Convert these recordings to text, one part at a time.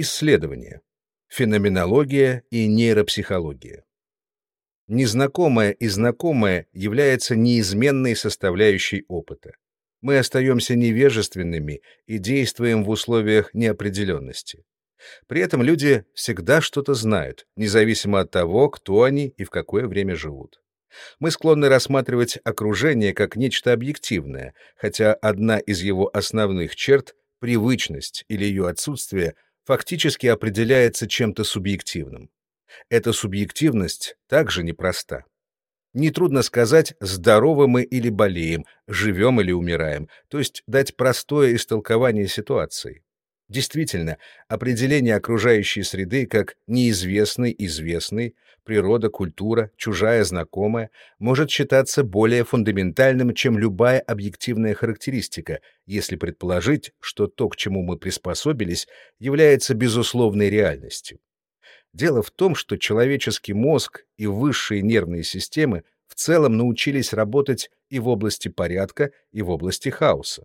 Исследования. Феноменология и нейропсихология. Незнакомое и знакомое является неизменной составляющей опыта. Мы остаемся невежественными и действуем в условиях неопределенности. При этом люди всегда что-то знают, независимо от того, кто они и в какое время живут. Мы склонны рассматривать окружение как нечто объективное, хотя одна из его основных черт, привычность или ее отсутствие, фактически определяется чем-то субъективным. Эта субъективность также непроста. Нетрудно сказать, здоровы мы или болеем, живем или умираем, то есть дать простое истолкование ситуации. Действительно, определение окружающей среды как неизвестный, известный, природа, культура, чужая, знакомая, может считаться более фундаментальным, чем любая объективная характеристика, если предположить, что то, к чему мы приспособились, является безусловной реальностью. Дело в том, что человеческий мозг и высшие нервные системы в целом научились работать и в области порядка, и в области хаоса.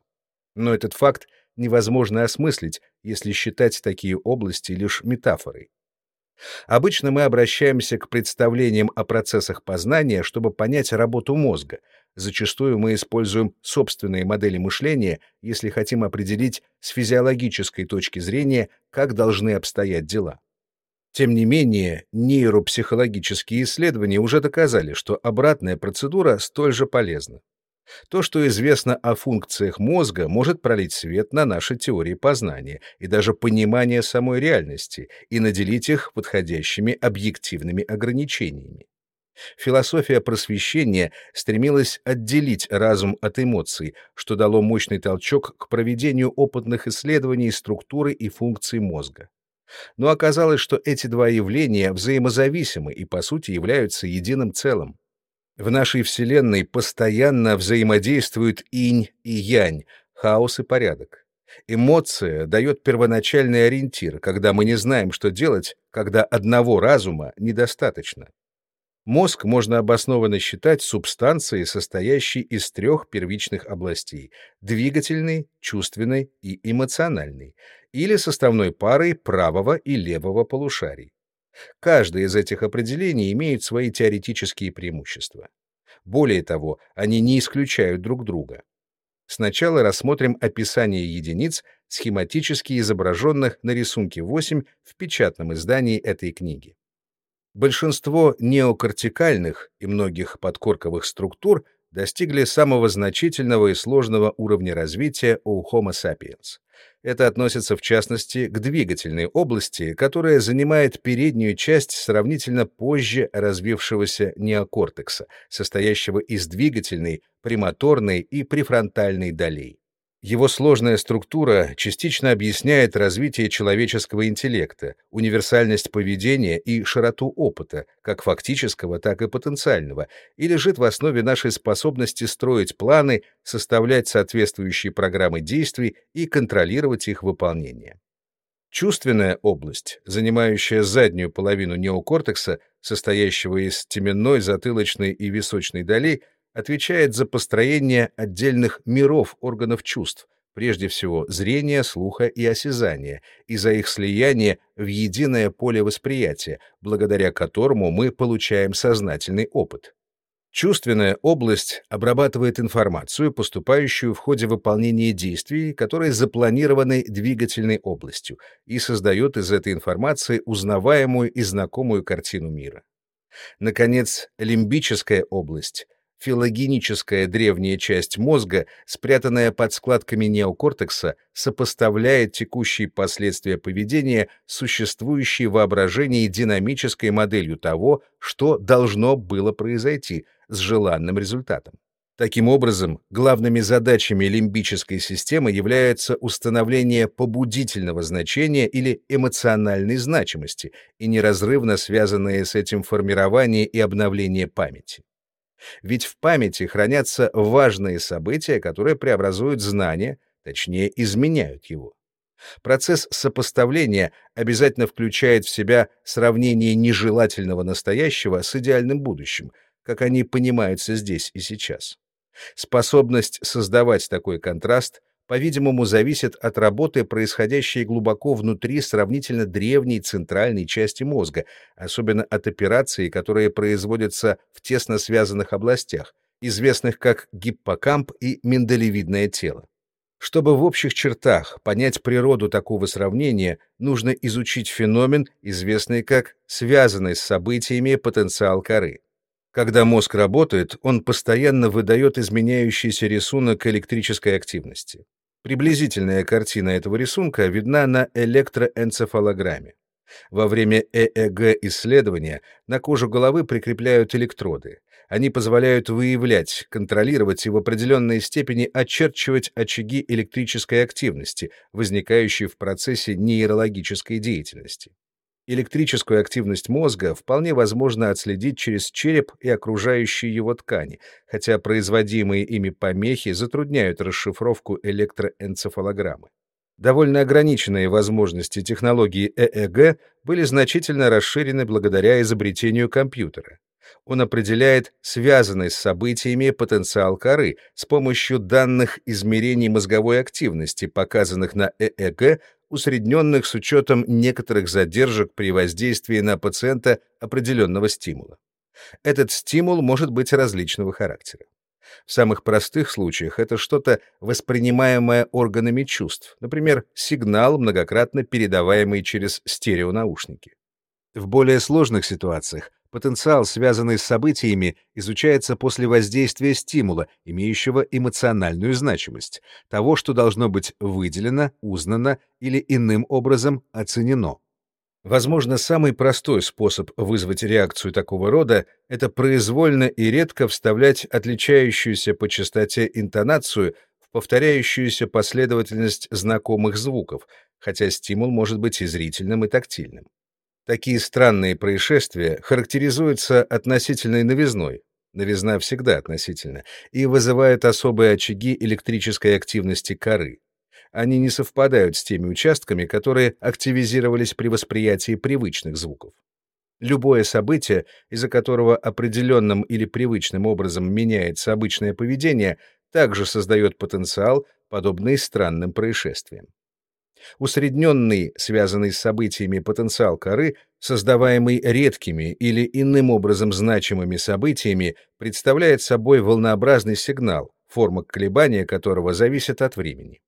Но этот факт невозможно осмыслить, если считать такие области лишь метафорой. Обычно мы обращаемся к представлениям о процессах познания, чтобы понять работу мозга. Зачастую мы используем собственные модели мышления, если хотим определить с физиологической точки зрения, как должны обстоять дела. Тем не менее, нейропсихологические исследования уже доказали, что обратная процедура столь же полезна. То, что известно о функциях мозга, может пролить свет на наши теории познания и даже понимание самой реальности и наделить их подходящими объективными ограничениями. Философия просвещения стремилась отделить разум от эмоций, что дало мощный толчок к проведению опытных исследований структуры и функций мозга. Но оказалось, что эти два явления взаимозависимы и, по сути, являются единым целым. В нашей Вселенной постоянно взаимодействуют инь и янь, хаос и порядок. Эмоция дает первоначальный ориентир, когда мы не знаем, что делать, когда одного разума недостаточно. Мозг можно обоснованно считать субстанцией, состоящей из трех первичных областей — двигательной, чувственной и эмоциональной, или составной парой правого и левого полушарий. Каждое из этих определений имеет свои теоретические преимущества. Более того, они не исключают друг друга. Сначала рассмотрим описание единиц, схематически изображенных на рисунке 8 в печатном издании этой книги. Большинство неокортикальных и многих подкорковых структур достигли самого значительного и сложного уровня развития у Homo sapiens. Это относится в частности к двигательной области, которая занимает переднюю часть сравнительно позже развившегося неокортекса, состоящего из двигательной, премоторной и префронтальной долей. Его сложная структура частично объясняет развитие человеческого интеллекта, универсальность поведения и широту опыта, как фактического, так и потенциального, и лежит в основе нашей способности строить планы, составлять соответствующие программы действий и контролировать их выполнение. Чувственная область, занимающая заднюю половину неокортекса, состоящего из теменной, затылочной и височной долей, отвечает за построение отдельных миров органов чувств, прежде всего зрения, слуха и осязания, и за их слияние в единое поле восприятия, благодаря которому мы получаем сознательный опыт. Чувственная область обрабатывает информацию, поступающую в ходе выполнения действий, которые запланированы двигательной областью, и создает из этой информации узнаваемую и знакомую картину мира. Наконец, лимбическая область филогеническая древняя часть мозга, спрятанная под складками неокортекса, сопоставляет текущие последствия поведения с существующей в динамической моделью того, что должно было произойти, с желанным результатом. Таким образом, главными задачами лимбической системы являются установление побудительного значения или эмоциональной значимости и неразрывно связанные с этим формирование и обновление памяти. Ведь в памяти хранятся важные события, которые преобразуют знание, точнее, изменяют его. Процесс сопоставления обязательно включает в себя сравнение нежелательного настоящего с идеальным будущим, как они понимаются здесь и сейчас. Способность создавать такой контраст по-видимому, зависит от работы, происходящей глубоко внутри сравнительно древней центральной части мозга, особенно от операций, которые производятся в тесно связанных областях, известных как гиппокамп и миндалевидное тело. Чтобы в общих чертах понять природу такого сравнения, нужно изучить феномен, известный как связанный с событиями потенциал коры. Когда мозг работает, он постоянно выдает изменяющийся рисунок электрической активности. Приблизительная картина этого рисунка видна на электроэнцефалограмме. Во время ЭЭГ-исследования на кожу головы прикрепляют электроды. Они позволяют выявлять, контролировать и в определенной степени очерчивать очаги электрической активности, возникающие в процессе нейрологической деятельности. Электрическую активность мозга вполне возможно отследить через череп и окружающие его ткани, хотя производимые ими помехи затрудняют расшифровку электроэнцефалограммы. Довольно ограниченные возможности технологии ЭЭГ были значительно расширены благодаря изобретению компьютера. Он определяет связанный с событиями потенциал коры с помощью данных измерений мозговой активности, показанных на ЭЭГ усредненных с учетом некоторых задержек при воздействии на пациента определенного стимула. Этот стимул может быть различного характера. В самых простых случаях это что-то воспринимаемое органами чувств, например, сигнал, многократно передаваемый через стереонаушники. В более сложных ситуациях потенциал, связанный с событиями, изучается после воздействия стимула, имеющего эмоциональную значимость, того, что должно быть выделено, узнано или иным образом оценено. Возможно, самый простой способ вызвать реакцию такого рода — это произвольно и редко вставлять отличающуюся по частоте интонацию в повторяющуюся последовательность знакомых звуков, хотя стимул может быть и зрительным, и тактильным. Такие странные происшествия характеризуются относительной новизной, новизна всегда относительна, и вызывают особые очаги электрической активности коры. Они не совпадают с теми участками, которые активизировались при восприятии привычных звуков. Любое событие, из-за которого определенным или привычным образом меняется обычное поведение, также создает потенциал, подобный странным происшествиям. Усредненный, связанный с событиями потенциал коры, создаваемый редкими или иным образом значимыми событиями, представляет собой волнообразный сигнал, форма колебания которого зависит от времени.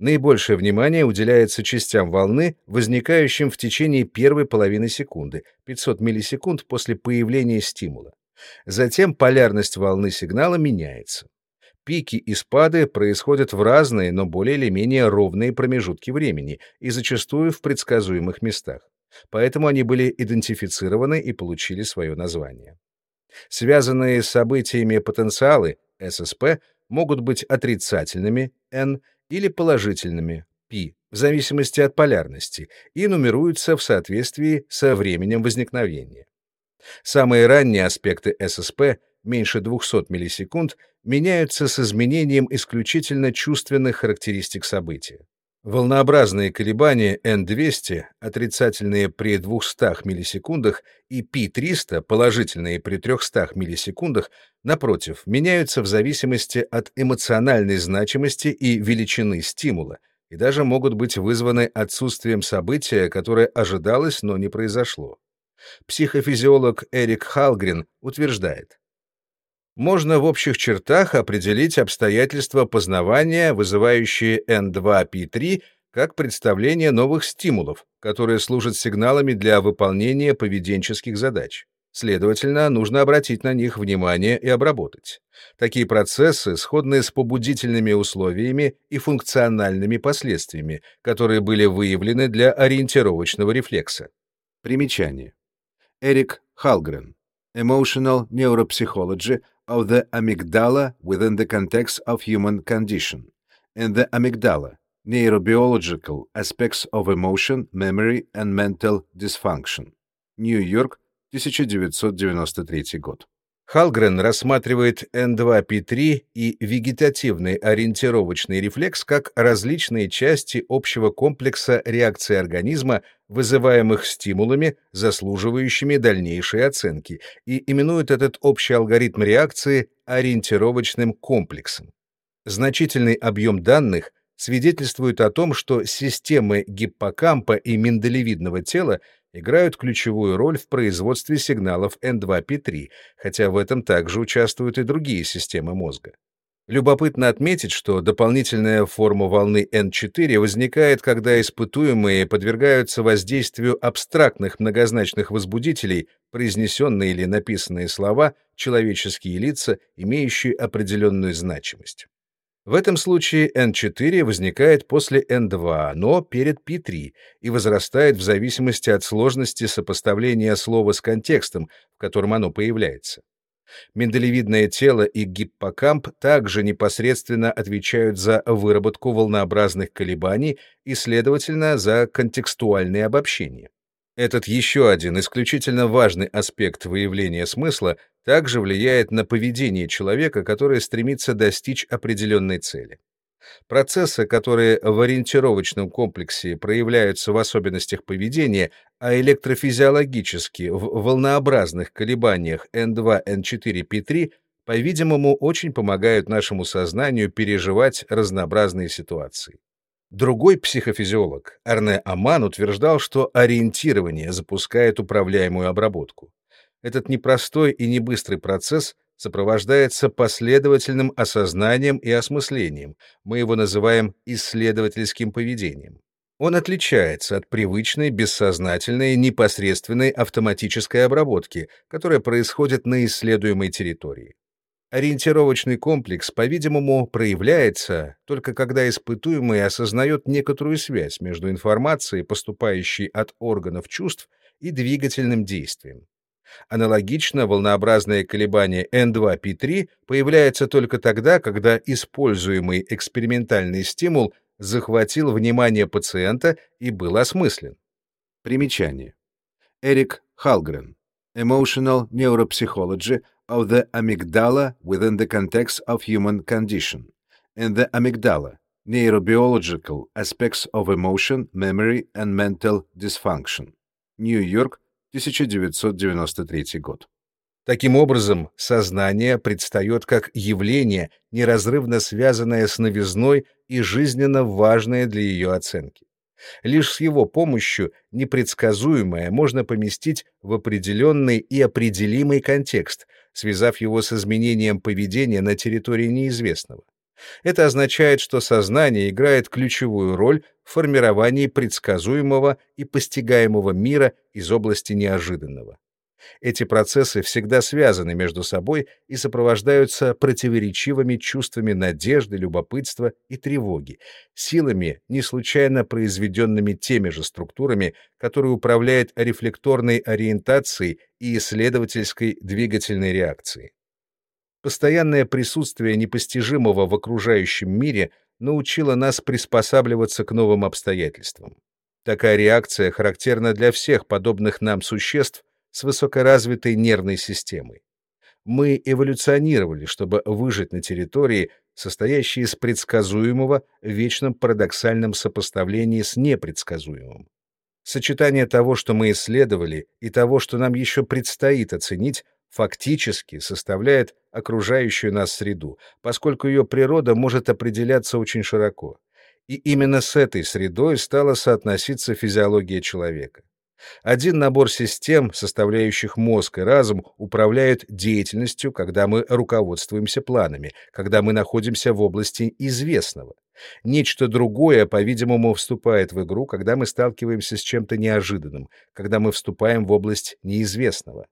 Наибольшее внимание уделяется частям волны, возникающим в течение первой половины секунды, 500 миллисекунд после появления стимула. Затем полярность волны сигнала меняется. Пики и спады происходят в разные, но более или менее ровные промежутки времени и зачастую в предсказуемых местах. Поэтому они были идентифицированы и получили свое название. Связанные с событиями потенциалы, ССП, могут быть отрицательными, N, или положительными, P, в зависимости от полярности, и нумеруются в соответствии со временем возникновения. Самые ранние аспекты ССП меньше 200 миллисекунд, меняются с изменением исключительно чувственных характеристик события. Волнообразные колебания N200, отрицательные при 200 миллисекундах, и P300, положительные при 300 миллисекундах, напротив, меняются в зависимости от эмоциональной значимости и величины стимула, и даже могут быть вызваны отсутствием события, которое ожидалось, но не произошло. Психофизиолог Эрик Халгрен утверждает, можно в общих чертах определить обстоятельства познавания, вызывающие N2P3, как представление новых стимулов, которые служат сигналами для выполнения поведенческих задач. Следовательно, нужно обратить на них внимание и обработать. Такие процессы сходны с побудительными условиями и функциональными последствиями, которые были выявлены для ориентировочного рефлекса. Примечание. Эрик Халгрен. Emotional Neuropsychology of the amygdala within the context of human condition. In the amygdala, neurobiological aspects of emotion, memory and mental dysfunction. Нью-Йорк, 1993 год. Халгрен рассматривает N2P3 и вегетативный ориентировочный рефлекс как различные части общего комплекса реакций организма, вызываемых стимулами, заслуживающими дальнейшей оценки, и именует этот общий алгоритм реакции ориентировочным комплексом. Значительный объем данных свидетельствует о том, что системы гиппокампа и миндалевидного тела играют ключевую роль в производстве сигналов N2P3, хотя в этом также участвуют и другие системы мозга. Любопытно отметить, что дополнительная форма волны N4 возникает, когда испытуемые подвергаются воздействию абстрактных многозначных возбудителей, произнесенные или написанные слова, человеческие лица, имеющие определенную значимость. В этом случае N4 возникает после N2, но перед P3 и возрастает в зависимости от сложности сопоставления слова с контекстом, в котором оно появляется. Миндалевидное тело и гиппокамп также непосредственно отвечают за выработку волнообразных колебаний и, следовательно, за контекстуальные обобщения. Этот еще один исключительно важный аспект выявления смысла также влияет на поведение человека, которое стремится достичь определенной цели. Процессы, которые в ориентировочном комплексе проявляются в особенностях поведения, а электрофизиологически в волнообразных колебаниях N2, N4, P3, по-видимому, очень помогают нашему сознанию переживать разнообразные ситуации. Другой психофизиолог, Арне Аман, утверждал, что ориентирование запускает управляемую обработку. Этот непростой и небыстрый процесс сопровождается последовательным осознанием и осмыслением. Мы его называем исследовательским поведением. Он отличается от привычной, бессознательной, непосредственной автоматической обработки, которая происходит на исследуемой территории. Ориентировочный комплекс, по-видимому, проявляется только когда испытуемый осознает некоторую связь между информацией, поступающей от органов чувств, и двигательным действием. Аналогично, волнообразное колебание N2P3 появляется только тогда, когда используемый экспериментальный стимул захватил внимание пациента и был осмыслен. Примечание. Эрик Халгрен. Emotional Neuropsychology of the Amygdala within the Context of Human Condition. In the Amygdala. Neurobiological Aspects of Emotion, Memory and Mental Dysfunction. Нью-Йорк, 1993 год. Таким образом, сознание предстает как явление, неразрывно связанное с новизной и жизненно важное для ее оценки. Лишь с его помощью непредсказуемое можно поместить в определенный и определимый контекст, связав его с изменением поведения на территории неизвестного. Это означает, что сознание играет ключевую роль в формировании предсказуемого и постигаемого мира из области неожиданного. Эти процессы всегда связаны между собой и сопровождаются противоречивыми чувствами надежды, любопытства и тревоги, силами, не случайно произведенными теми же структурами, которые управляют рефлекторной ориентацией и исследовательской двигательной реакцией. Постоянное присутствие непостижимого в окружающем мире научило нас приспосабливаться к новым обстоятельствам. Такая реакция характерна для всех подобных нам существ с высокоразвитой нервной системой. Мы эволюционировали, чтобы выжить на территории, состоящей из предсказуемого в вечном парадоксальном сопоставлении с непредсказуемым. Сочетание того, что мы исследовали, и того, что нам еще предстоит оценить, фактически составляет окружающую нас среду, поскольку ее природа может определяться очень широко. И именно с этой средой стала соотноситься физиология человека. Один набор систем, составляющих мозг и разум, управляет деятельностью, когда мы руководствуемся планами, когда мы находимся в области известного. Нечто другое, по-видимому, вступает в игру, когда мы сталкиваемся с чем-то неожиданным, когда мы вступаем в область неизвестного.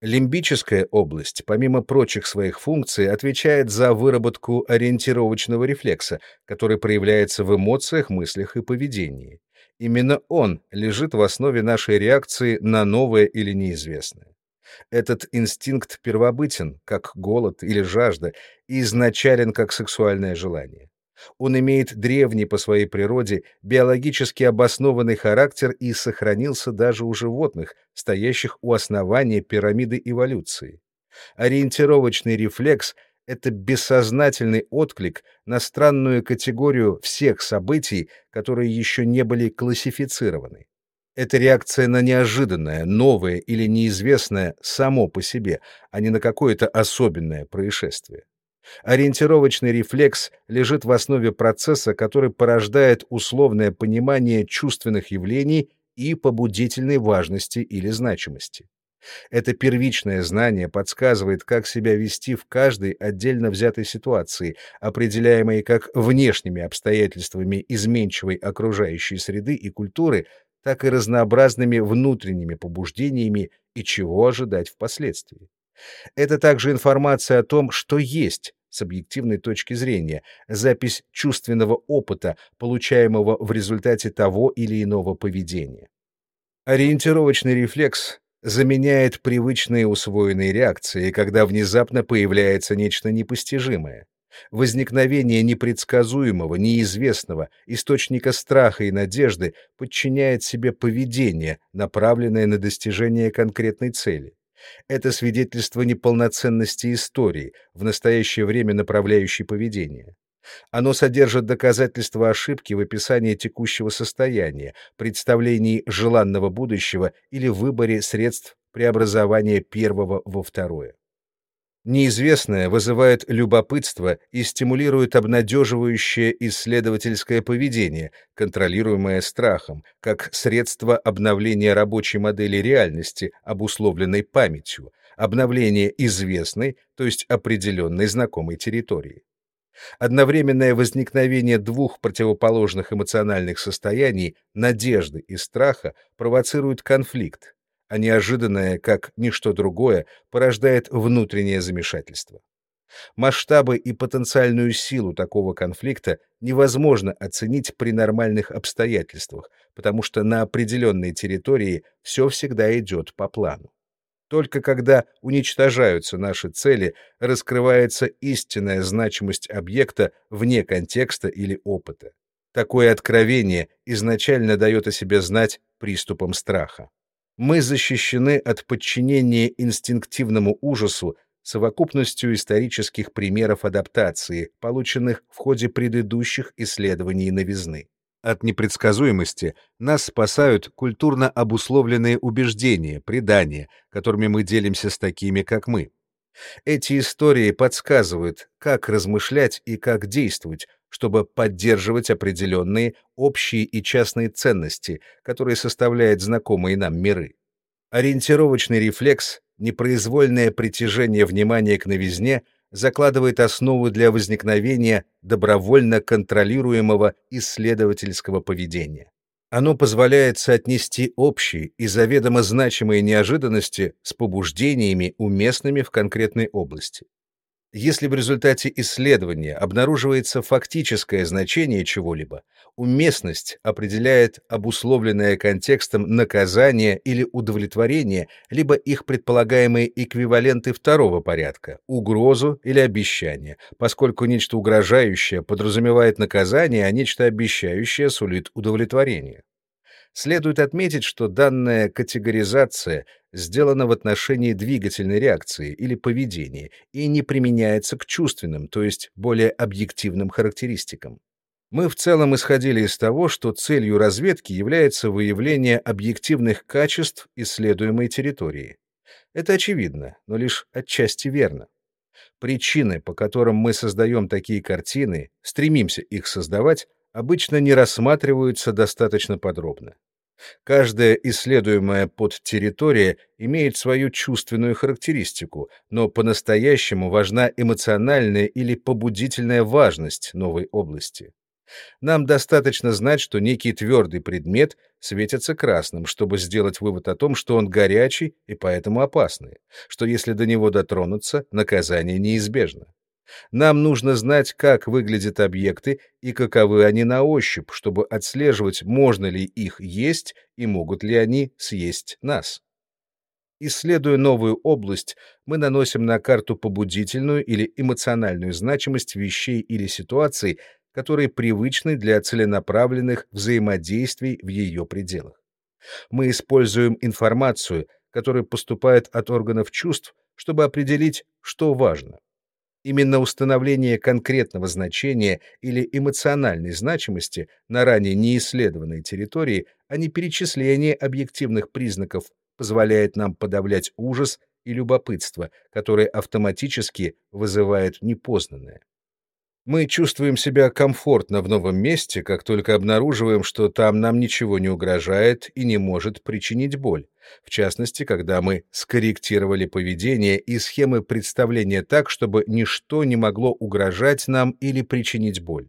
Лимбическая область, помимо прочих своих функций, отвечает за выработку ориентировочного рефлекса, который проявляется в эмоциях, мыслях и поведении. Именно он лежит в основе нашей реакции на новое или неизвестное. Этот инстинкт первобытен, как голод или жажда, и изначален, как сексуальное желание. Он имеет древний по своей природе биологически обоснованный характер и сохранился даже у животных, стоящих у основания пирамиды эволюции. Ориентировочный рефлекс — это бессознательный отклик на странную категорию всех событий, которые еще не были классифицированы. Это реакция на неожиданное, новое или неизвестное само по себе, а не на какое-то особенное происшествие. Ориентировочный рефлекс лежит в основе процесса, который порождает условное понимание чувственных явлений и побудительной важности или значимости. Это первичное знание подсказывает, как себя вести в каждой отдельно взятой ситуации, определяемой как внешними обстоятельствами изменчивой окружающей среды и культуры, так и разнообразными внутренними побуждениями и чего ожидать впоследствии. Это также информация о том, что есть с объективной точки зрения, запись чувственного опыта, получаемого в результате того или иного поведения. Ориентировочный рефлекс заменяет привычные усвоенные реакции, когда внезапно появляется нечто непостижимое. Возникновение непредсказуемого, неизвестного, источника страха и надежды подчиняет себе поведение, направленное на достижение конкретной цели. Это свидетельство неполноценности истории, в настоящее время направляющей поведение. Оно содержит доказательства ошибки в описании текущего состояния, представлении желанного будущего или выборе средств преобразования первого во второе. Неизвестное вызывает любопытство и стимулирует обнадеживающее исследовательское поведение, контролируемое страхом, как средство обновления рабочей модели реальности, обусловленной памятью, обновления известной, то есть определенной знакомой территории. Одновременное возникновение двух противоположных эмоциональных состояний, надежды и страха, провоцирует конфликт, а неожиданное, как ничто другое, порождает внутреннее замешательство. Масштабы и потенциальную силу такого конфликта невозможно оценить при нормальных обстоятельствах, потому что на определенной территории все всегда идет по плану. Только когда уничтожаются наши цели, раскрывается истинная значимость объекта вне контекста или опыта. Такое откровение изначально дает о себе знать приступом страха мы защищены от подчинения инстинктивному ужасу совокупностью исторических примеров адаптации, полученных в ходе предыдущих исследований новизны. От непредсказуемости нас спасают культурно обусловленные убеждения, предания, которыми мы делимся с такими, как мы. Эти истории подсказывают, как размышлять и как действовать, чтобы поддерживать определенные общие и частные ценности, которые составляют знакомые нам миры. Ориентировочный рефлекс, непроизвольное притяжение внимания к новизне закладывает основу для возникновения добровольно контролируемого исследовательского поведения. Оно позволяет соотнести общие и заведомо значимые неожиданности с побуждениями, уместными в конкретной области. Если в результате исследования обнаруживается фактическое значение чего-либо, уместность определяет обусловленное контекстом наказание или удовлетворение, либо их предполагаемые эквиваленты второго порядка, угрозу или обещание, поскольку нечто угрожающее подразумевает наказание, а нечто обещающее сулит удовлетворение. Следует отметить, что данная категоризация сделана в отношении двигательной реакции или поведения и не применяется к чувственным, то есть более объективным характеристикам. Мы в целом исходили из того, что целью разведки является выявление объективных качеств исследуемой территории. Это очевидно, но лишь отчасти верно. Причины, по которым мы создаем такие картины, стремимся их создавать, обычно не рассматриваются достаточно подробно. Каждая исследуемая подтерритория имеет свою чувственную характеристику, но по-настоящему важна эмоциональная или побудительная важность новой области. Нам достаточно знать, что некий твердый предмет светится красным, чтобы сделать вывод о том, что он горячий и поэтому опасный, что если до него дотронуться, наказание неизбежно. Нам нужно знать, как выглядят объекты и каковы они на ощупь, чтобы отслеживать, можно ли их есть и могут ли они съесть нас. Исследуя новую область, мы наносим на карту побудительную или эмоциональную значимость вещей или ситуаций, которые привычны для целенаправленных взаимодействий в ее пределах. Мы используем информацию, которая поступает от органов чувств, чтобы определить, что важно. Именно установление конкретного значения или эмоциональной значимости на ранее неисследованной территории, а не перечисление объективных признаков, позволяет нам подавлять ужас и любопытство, которое автоматически вызывает непознанное. Мы чувствуем себя комфортно в новом месте, как только обнаруживаем, что там нам ничего не угрожает и не может причинить боль. В частности, когда мы скорректировали поведение и схемы представления так, чтобы ничто не могло угрожать нам или причинить боль.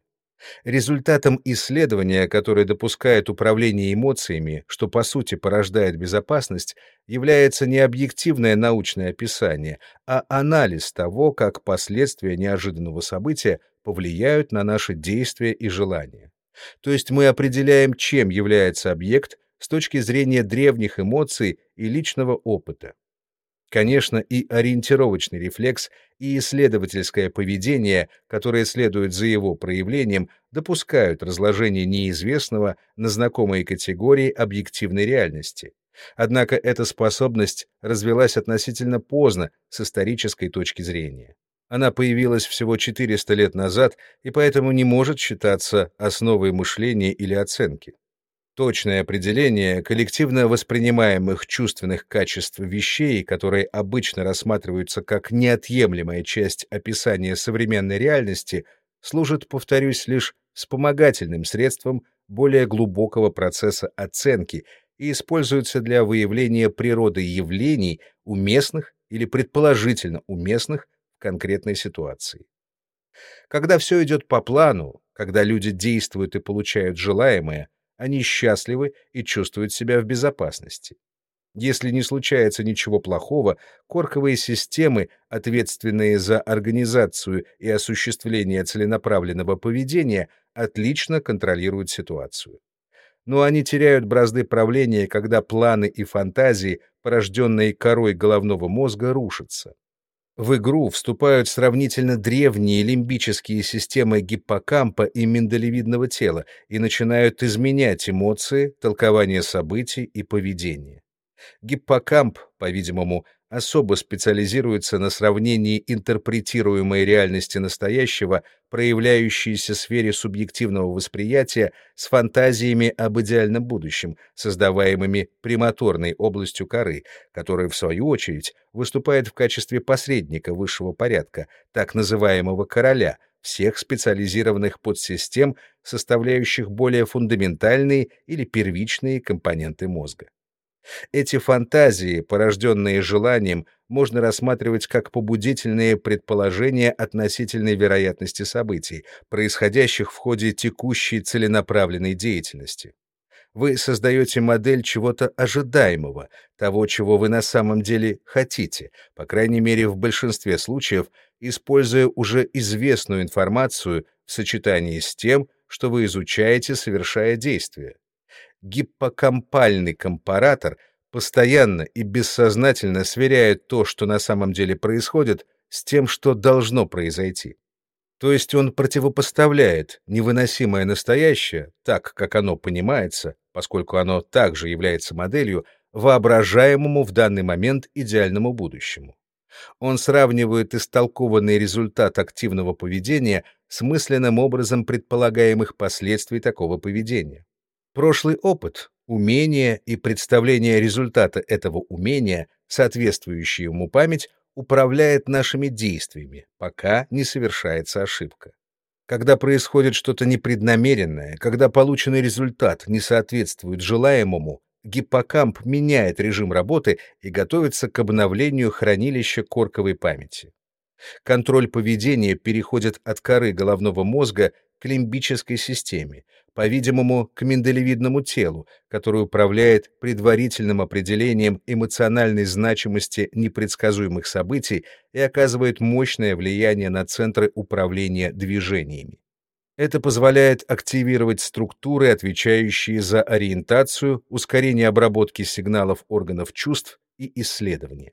Результатом исследования, которое допускает управление эмоциями, что по сути порождает безопасность, является не объективное научное описание, а анализ того, как последствия неожиданного события повлияют на наши действия и желания. То есть мы определяем, чем является объект с точки зрения древних эмоций и личного опыта. Конечно, и ориентировочный рефлекс, и исследовательское поведение, которое следует за его проявлением, допускают разложение неизвестного на знакомые категории объективной реальности. Однако эта способность развилась относительно поздно с исторической точки зрения. Она появилась всего 400 лет назад и поэтому не может считаться основой мышления или оценки. Точное определение коллективно воспринимаемых чувственных качеств вещей, которые обычно рассматриваются как неотъемлемая часть описания современной реальности, служит, повторюсь, лишь вспомогательным средством более глубокого процесса оценки и используется для выявления природы явлений, уместных или предположительно уместных конкретной ситуации. Когда все идет по плану, когда люди действуют и получают желаемое, они счастливы и чувствуют себя в безопасности. Если не случается ничего плохого, корковые системы, ответственные за организацию и осуществление целенаправленного поведения, отлично контролируют ситуацию. Но они теряют бразды правления, когда планы и фантазии, порожденные корой головного мозга, рушатся. В игру вступают сравнительно древние лимбические системы гиппокампа и миндалевидного тела и начинают изменять эмоции, толкование событий и поведение. Гиппокамп, по-видимому, особо специализируется на сравнении интерпретируемой реальности настоящего, проявляющейся в сфере субъективного восприятия, с фантазиями об идеальном будущем, создаваемыми премоторной областью коры, которая, в свою очередь, выступает в качестве посредника высшего порядка, так называемого короля, всех специализированных подсистем, составляющих более фундаментальные или первичные компоненты мозга. Эти фантазии, порожденные желанием, можно рассматривать как побудительные предположения относительной вероятности событий, происходящих в ходе текущей целенаправленной деятельности. Вы создаете модель чего-то ожидаемого, того, чего вы на самом деле хотите, по крайней мере в большинстве случаев, используя уже известную информацию в сочетании с тем, что вы изучаете, совершая действие гиппокампальный компаратор постоянно и бессознательно сверяет то, что на самом деле происходит, с тем, что должно произойти. То есть он противопоставляет невыносимое настоящее, так как оно понимается, поскольку оно также является моделью, воображаемому в данный момент идеальному будущему. Он сравнивает истолкованный результат активного поведения с мысленным образом предполагаемых последствий такого поведения. Прошлый опыт, умение и представление результата этого умения, соответствующие ему память, управляет нашими действиями, пока не совершается ошибка. Когда происходит что-то непреднамеренное, когда полученный результат не соответствует желаемому, гиппокамп меняет режим работы и готовится к обновлению хранилища корковой памяти. Контроль поведения переходит от коры головного мозга к лимбической системе, по-видимому, к миндалевидному телу, который управляет предварительным определением эмоциональной значимости непредсказуемых событий и оказывает мощное влияние на центры управления движениями. Это позволяет активировать структуры, отвечающие за ориентацию, ускорение обработки сигналов органов чувств и исследования.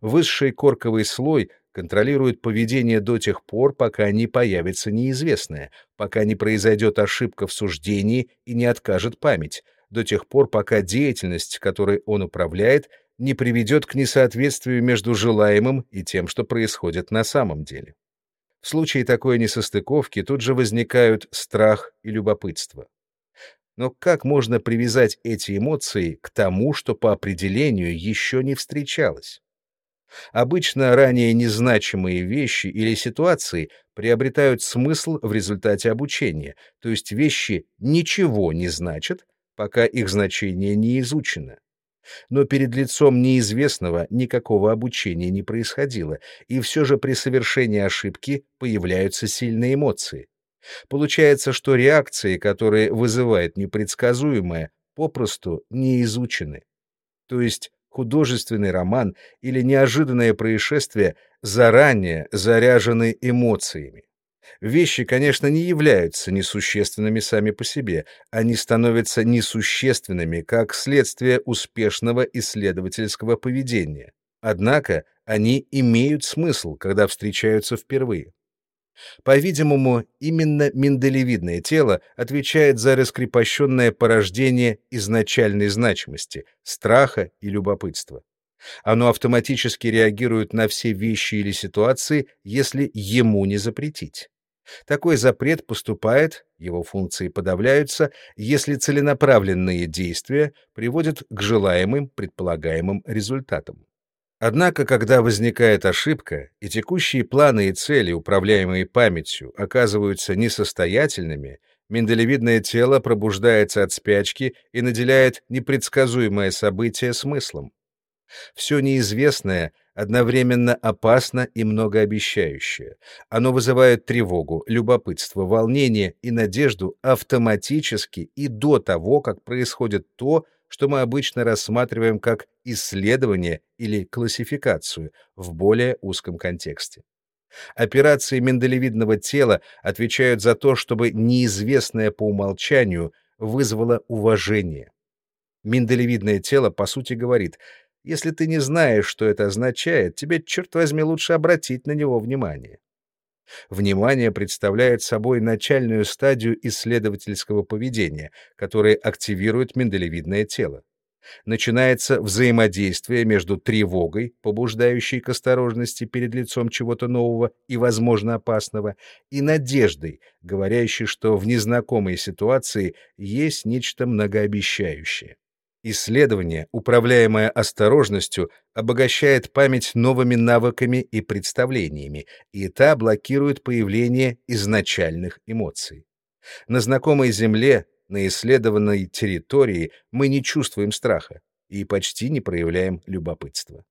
Высший корковый слой контролирует поведение до тех пор, пока не появится неизвестное, пока не произойдет ошибка в суждении и не откажет память, до тех пор, пока деятельность, которой он управляет, не приведет к несоответствию между желаемым и тем, что происходит на самом деле. В случае такой несостыковки тут же возникают страх и любопытство. Но как можно привязать эти эмоции к тому, что по определению еще не встречалось? Обычно ранее незначимые вещи или ситуации приобретают смысл в результате обучения, то есть вещи ничего не значат, пока их значение не изучено. Но перед лицом неизвестного никакого обучения не происходило, и все же при совершении ошибки появляются сильные эмоции. Получается, что реакции, которые вызывают непредсказуемое, попросту не изучены. То есть художественный роман или неожиданное происшествие заранее заряжены эмоциями. Вещи, конечно, не являются несущественными сами по себе, они становятся несущественными как следствие успешного исследовательского поведения. Однако они имеют смысл, когда встречаются впервые. По-видимому, именно миндалевидное тело отвечает за раскрепощенное порождение изначальной значимости, страха и любопытства. Оно автоматически реагирует на все вещи или ситуации, если ему не запретить. Такой запрет поступает, его функции подавляются, если целенаправленные действия приводят к желаемым предполагаемым результатам. Однако, когда возникает ошибка, и текущие планы и цели, управляемые памятью, оказываются несостоятельными, миндалевидное тело пробуждается от спячки и наделяет непредсказуемое событие смыслом. Все неизвестное одновременно опасно и многообещающее. Оно вызывает тревогу, любопытство, волнение и надежду автоматически и до того, как происходит то, что мы обычно рассматриваем как исследование или классификацию в более узком контексте. Операции миндалевидного тела отвечают за то, чтобы неизвестное по умолчанию вызвало уважение. Миндалевидное тело, по сути, говорит, если ты не знаешь, что это означает, тебе, черт возьми, лучше обратить на него внимание. Внимание представляет собой начальную стадию исследовательского поведения, которая активирует миндалевидное тело. Начинается взаимодействие между тревогой, побуждающей к осторожности перед лицом чего-то нового и, возможно, опасного, и надеждой, говорящей, что в незнакомой ситуации есть нечто многообещающее. Исследование, управляемое осторожностью, обогащает память новыми навыками и представлениями, и та блокирует появление изначальных эмоций. На знакомой Земле, на исследованной территории мы не чувствуем страха и почти не проявляем любопытства.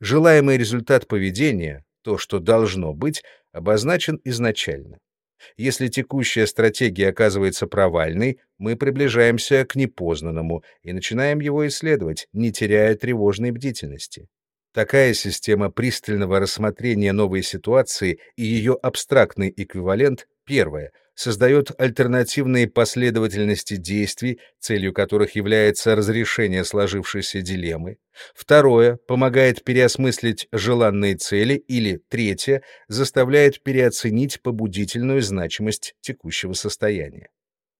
Желаемый результат поведения, то, что должно быть, обозначен изначально. Если текущая стратегия оказывается провальной, мы приближаемся к непознанному и начинаем его исследовать, не теряя тревожной бдительности. Такая система пристального рассмотрения новой ситуации и ее абстрактный эквивалент, первое, создает альтернативные последовательности действий, целью которых является разрешение сложившейся дилеммы. Второе, помогает переосмыслить желанные цели. Или третье, заставляет переоценить побудительную значимость текущего состояния.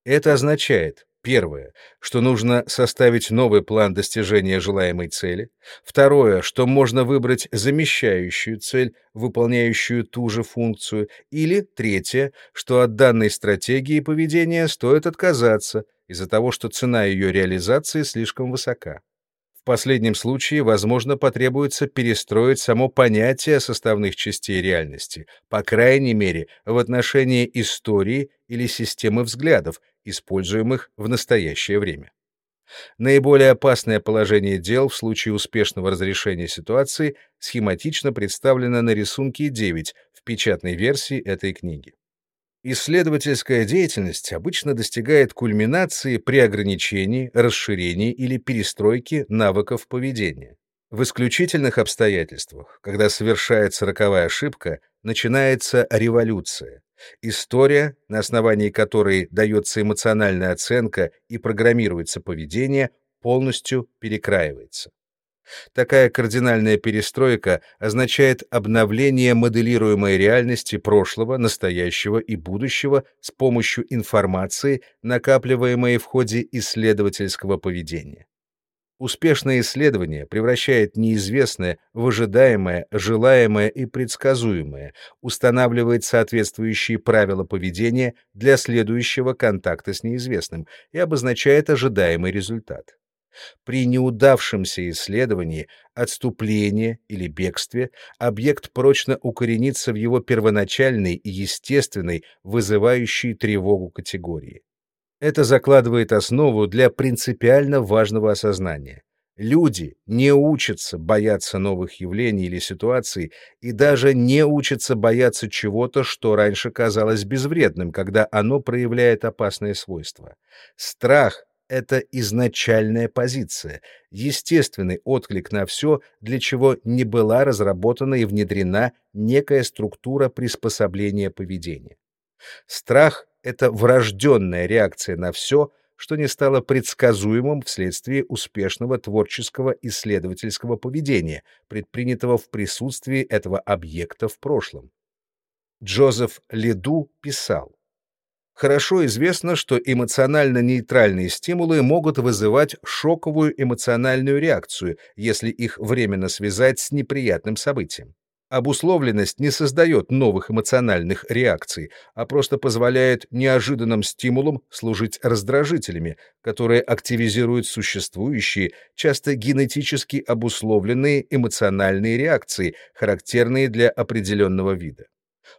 Это означает, Первое, что нужно составить новый план достижения желаемой цели. Второе, что можно выбрать замещающую цель, выполняющую ту же функцию. Или третье, что от данной стратегии поведения стоит отказаться из-за того, что цена ее реализации слишком высока. В последнем случае, возможно, потребуется перестроить само понятие составных частей реальности, по крайней мере, в отношении истории или системы взглядов, используемых в настоящее время. Наиболее опасное положение дел в случае успешного разрешения ситуации схематично представлено на рисунке 9 в печатной версии этой книги. Исследовательская деятельность обычно достигает кульминации при ограничении, расширении или перестройке навыков поведения. В исключительных обстоятельствах, когда совершается роковая ошибка, начинается революция, История, на основании которой дается эмоциональная оценка и программируется поведение, полностью перекраивается. Такая кардинальная перестройка означает обновление моделируемой реальности прошлого, настоящего и будущего с помощью информации, накапливаемой в ходе исследовательского поведения. Успешное исследование превращает неизвестное в ожидаемое, желаемое и предсказуемое, устанавливает соответствующие правила поведения для следующего контакта с неизвестным и обозначает ожидаемый результат. При неудавшемся исследовании, отступлении или бегстве объект прочно укоренится в его первоначальной и естественной, вызывающей тревогу категории. Это закладывает основу для принципиально важного осознания. Люди не учатся бояться новых явлений или ситуаций и даже не учатся бояться чего-то, что раньше казалось безвредным, когда оно проявляет опасные свойства. Страх — это изначальная позиция, естественный отклик на все, для чего не была разработана и внедрена некая структура приспособления поведения. Страх — это врожденная реакция на все, что не стало предсказуемым вследствие успешного творческого исследовательского поведения, предпринятого в присутствии этого объекта в прошлом. Джозеф Леду писал, Хорошо известно, что эмоционально нейтральные стимулы могут вызывать шоковую эмоциональную реакцию, если их временно связать с неприятным событием. Обусловленность не создает новых эмоциональных реакций, а просто позволяет неожиданным стимулам служить раздражителями, которые активизируют существующие, часто генетически обусловленные эмоциональные реакции, характерные для определенного вида.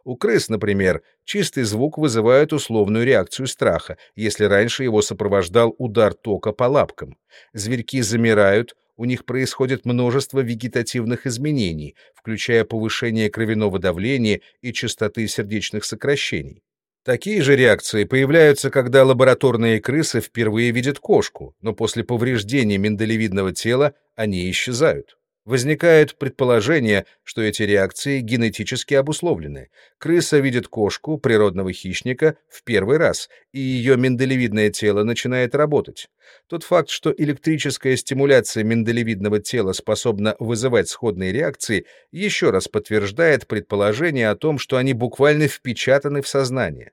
У крыс, например, чистый звук вызывает условную реакцию страха, если раньше его сопровождал удар тока по лапкам. Зверьки замирают, у них происходит множество вегетативных изменений, включая повышение кровяного давления и частоты сердечных сокращений. Такие же реакции появляются, когда лабораторные крысы впервые видят кошку, но после повреждения миндалевидного тела они исчезают. Возникает предположение, что эти реакции генетически обусловлены. Крыса видит кошку, природного хищника, в первый раз, и ее миндалевидное тело начинает работать. Тот факт, что электрическая стимуляция миндалевидного тела способна вызывать сходные реакции, еще раз подтверждает предположение о том, что они буквально впечатаны в сознание.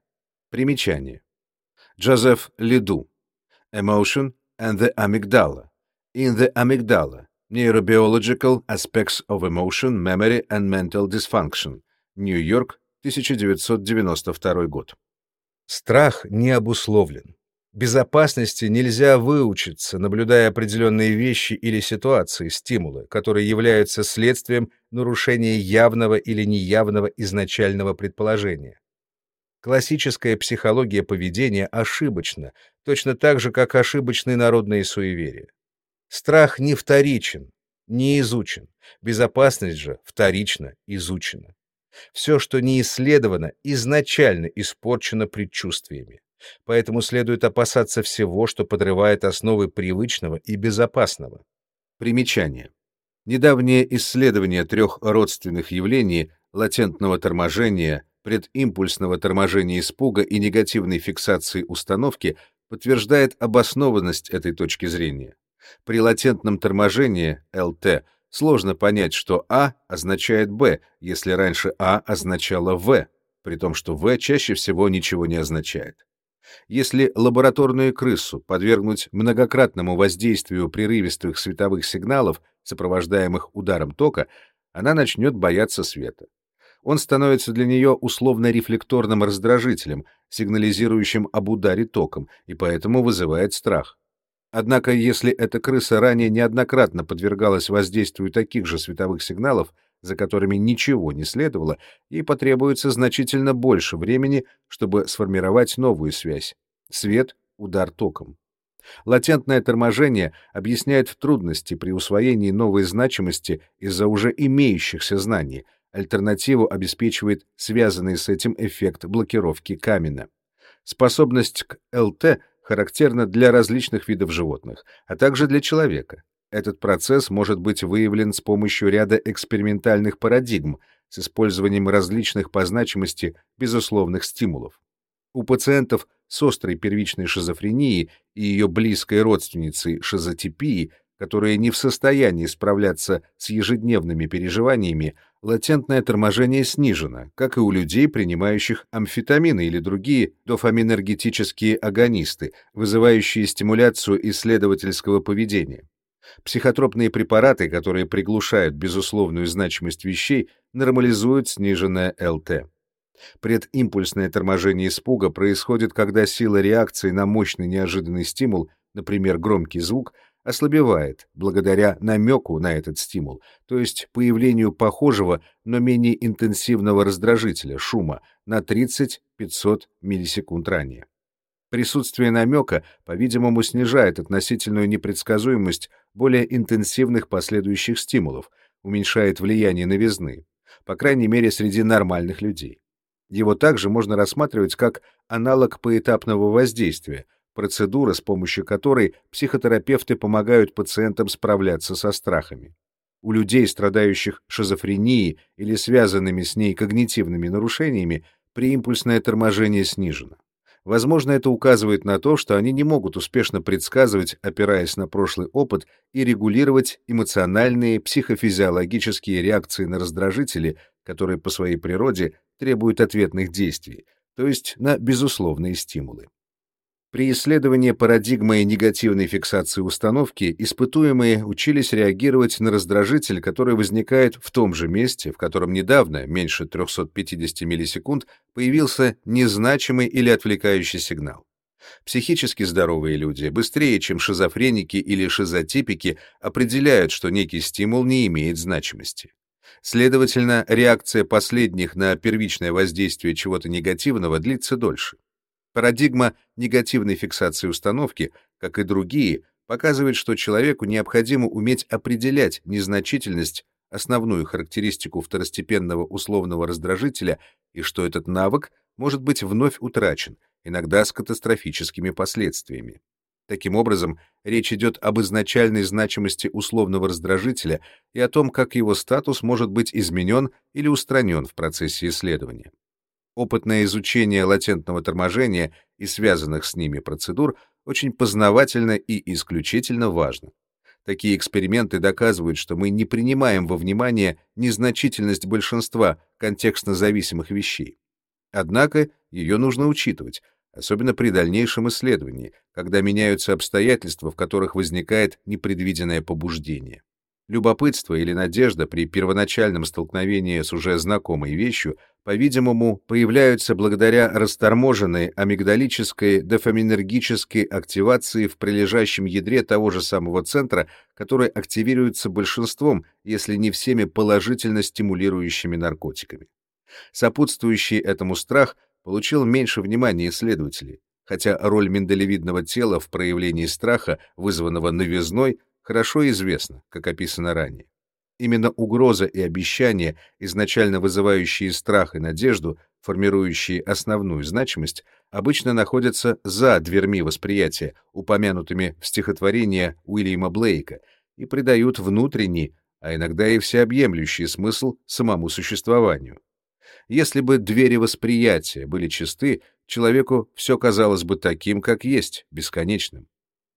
Примечание. Джозеф Лиду. Emotion and the amygdala. In the amygdala. Neurobiological Aspects of Emotion, Memory and Mental Dysfunction. Нью-Йорк, 1992 год. Страх не обусловлен. Безопасности нельзя выучиться, наблюдая определенные вещи или ситуации, стимулы, которые являются следствием нарушения явного или неявного изначального предположения. Классическая психология поведения ошибочна, точно так же, как ошибочны народные суеверия. Страх не вторичен, не изучен. Безопасность же вторично изучена. Все, что не исследовано, изначально испорчено предчувствиями. Поэтому следует опасаться всего, что подрывает основы привычного и безопасного. Примечание. Недавнее исследование трех родственных явлений латентного торможения, предимпульсного торможения испуга и негативной фиксации установки подтверждает обоснованность этой точки зрения. При латентном торможении ЛТ сложно понять, что А означает Б, если раньше А означало В, при том, что В чаще всего ничего не означает. Если лабораторную крысу подвергнуть многократному воздействию прерывистых световых сигналов, сопровождаемых ударом тока, она начнет бояться света. Он становится для нее условно-рефлекторным раздражителем, сигнализирующим об ударе током, и поэтому вызывает страх. Однако, если эта крыса ранее неоднократно подвергалась воздействию таких же световых сигналов, за которыми ничего не следовало, ей потребуется значительно больше времени, чтобы сформировать новую связь. Свет — удар током. Латентное торможение объясняет трудности при усвоении новой значимости из-за уже имеющихся знаний. Альтернативу обеспечивает связанный с этим эффект блокировки камня. Способность к ЛТ характерна для различных видов животных, а также для человека. Этот процесс может быть выявлен с помощью ряда экспериментальных парадигм с использованием различных по значимости безусловных стимулов. У пациентов с острой первичной шизофренией и ее близкой родственницей шизотипией которые не в состоянии справляться с ежедневными переживаниями, латентное торможение снижено, как и у людей, принимающих амфетамины или другие дофаминергетические агонисты, вызывающие стимуляцию исследовательского поведения. Психотропные препараты, которые приглушают безусловную значимость вещей, нормализуют сниженное ЛТ. Предимпульсное торможение испуга происходит, когда сила реакции на мощный неожиданный стимул, например, громкий звук, ослабевает благодаря намеку на этот стимул, то есть появлению похожего, но менее интенсивного раздражителя шума на 30-500 миллисекунд ранее. Присутствие намека, по-видимому, снижает относительную непредсказуемость более интенсивных последующих стимулов, уменьшает влияние новизны, по крайней мере среди нормальных людей. Его также можно рассматривать как аналог поэтапного воздействия, процедура, с помощью которой психотерапевты помогают пациентам справляться со страхами. У людей, страдающих шизофренией или связанными с ней когнитивными нарушениями, преимпульсное торможение снижено. Возможно, это указывает на то, что они не могут успешно предсказывать, опираясь на прошлый опыт, и регулировать эмоциональные психофизиологические реакции на раздражители, которые по своей природе требуют ответных действий, то есть на безусловные стимулы. При исследовании парадигмы негативной фиксации установки испытуемые учились реагировать на раздражитель, который возникает в том же месте, в котором недавно, меньше 350 миллисекунд, появился незначимый или отвлекающий сигнал. Психически здоровые люди быстрее, чем шизофреники или шизотипики, определяют, что некий стимул не имеет значимости. Следовательно, реакция последних на первичное воздействие чего-то негативного длится дольше. Парадигма негативной фиксации установки, как и другие, показывает, что человеку необходимо уметь определять незначительность, основную характеристику второстепенного условного раздражителя, и что этот навык может быть вновь утрачен, иногда с катастрофическими последствиями. Таким образом, речь идет об изначальной значимости условного раздражителя и о том, как его статус может быть изменен или устранен в процессе исследования. Опытное изучение латентного торможения и связанных с ними процедур очень познавательно и исключительно важно. Такие эксперименты доказывают, что мы не принимаем во внимание незначительность большинства контекстно зависимых вещей. Однако ее нужно учитывать, особенно при дальнейшем исследовании, когда меняются обстоятельства, в которых возникает непредвиденное побуждение. Любопытство или надежда при первоначальном столкновении с уже знакомой вещью, по-видимому, появляются благодаря расторможенной амигдалической дофаминергической активации в прилежащем ядре того же самого центра, который активируется большинством, если не всеми положительно стимулирующими наркотиками. Сопутствующий этому страх получил меньше внимания исследователей, хотя роль миндалевидного тела в проявлении страха, вызванного новизной, хорошо известно, как описано ранее. Именно угроза и обещания, изначально вызывающие страх и надежду, формирующие основную значимость, обычно находятся за дверьми восприятия, упомянутыми в стихотворении Уильяма Блейка, и придают внутренний, а иногда и всеобъемлющий смысл самому существованию. Если бы двери восприятия были чисты, человеку все казалось бы таким, как есть, бесконечным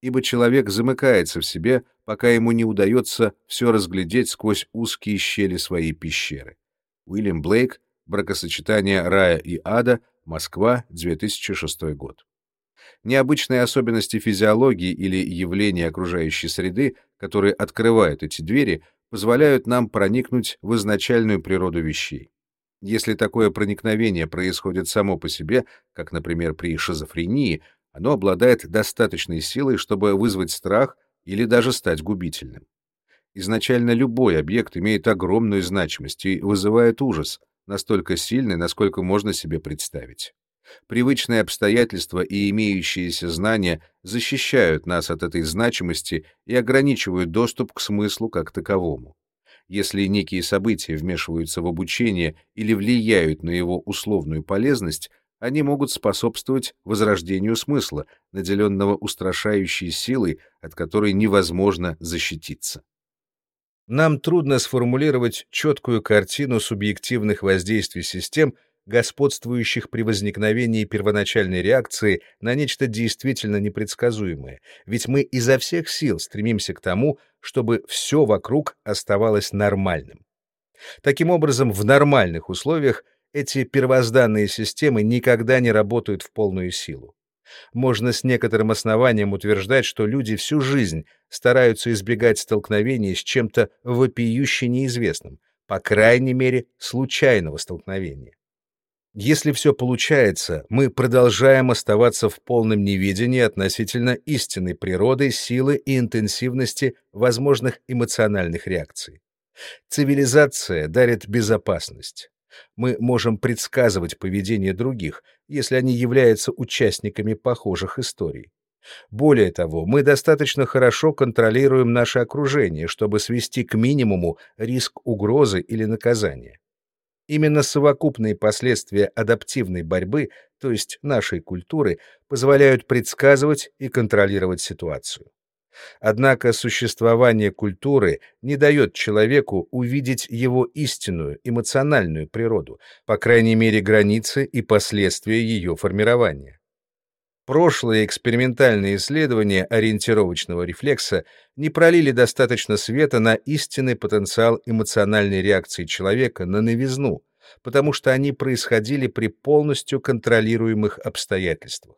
ибо человек замыкается в себе, пока ему не удается все разглядеть сквозь узкие щели своей пещеры. Уильям Блейк, «Бракосочетание рая и ада», Москва, 2006 год. Необычные особенности физиологии или явления окружающей среды, которые открывают эти двери, позволяют нам проникнуть в изначальную природу вещей. Если такое проникновение происходит само по себе, как, например, при шизофрении, оно обладает достаточной силой, чтобы вызвать страх или даже стать губительным. Изначально любой объект имеет огромную значимость и вызывает ужас, настолько сильный, насколько можно себе представить. Привычные обстоятельства и имеющиеся знания защищают нас от этой значимости и ограничивают доступ к смыслу как таковому. Если некие события вмешиваются в обучение или влияют на его условную полезность, они могут способствовать возрождению смысла, наделенного устрашающей силой, от которой невозможно защититься. Нам трудно сформулировать четкую картину субъективных воздействий систем, господствующих при возникновении первоначальной реакции на нечто действительно непредсказуемое, ведь мы изо всех сил стремимся к тому, чтобы все вокруг оставалось нормальным. Таким образом, в нормальных условиях эти первозданные системы никогда не работают в полную силу. Можно с некоторым основанием утверждать, что люди всю жизнь стараются избегать столкновений с чем-то вопиюще неизвестным, по крайней мере, случайного столкновения. Если все получается, мы продолжаем оставаться в полном неведении относительно истинной природы, силы и интенсивности возможных эмоциональных реакций. Цивилизация дарит безопасность. Мы можем предсказывать поведение других, если они являются участниками похожих историй. Более того, мы достаточно хорошо контролируем наше окружение, чтобы свести к минимуму риск угрозы или наказания. Именно совокупные последствия адаптивной борьбы, то есть нашей культуры, позволяют предсказывать и контролировать ситуацию. Однако существование культуры не дает человеку увидеть его истинную эмоциональную природу, по крайней мере границы и последствия ее формирования. Прошлые экспериментальные исследования ориентировочного рефлекса не пролили достаточно света на истинный потенциал эмоциональной реакции человека на новизну, потому что они происходили при полностью контролируемых обстоятельствах.